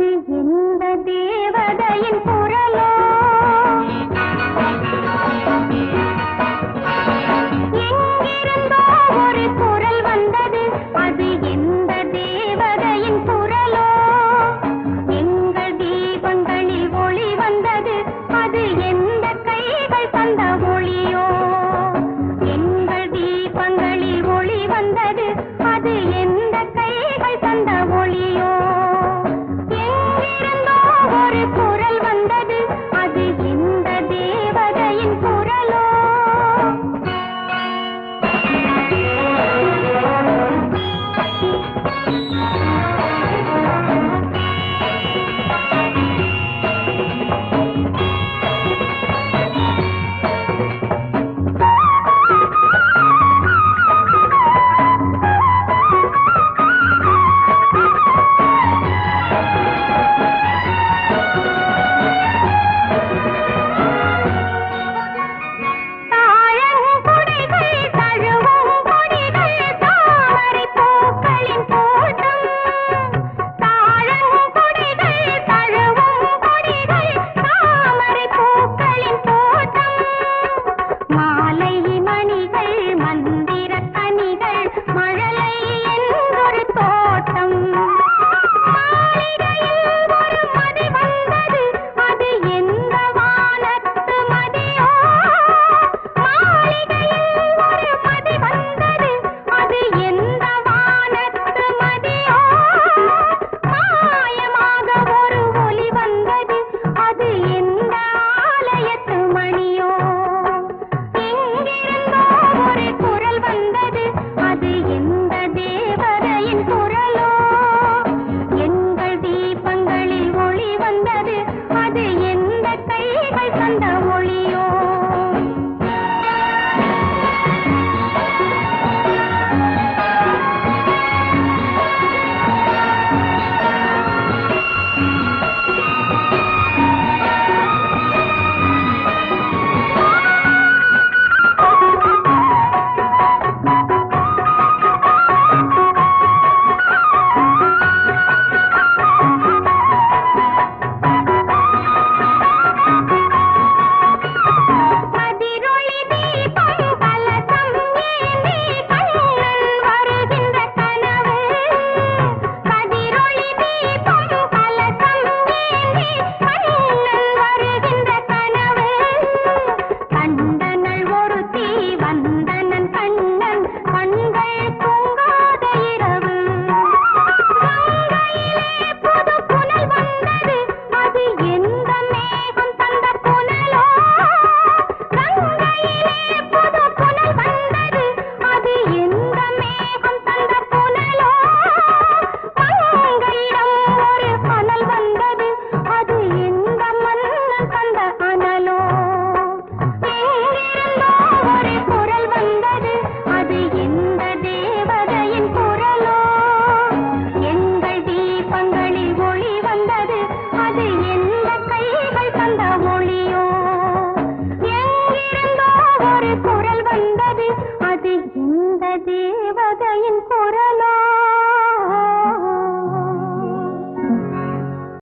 இந்த தேவதையின் குரலோ? வந்தது அது இந்த தேவதையின் குரலோ?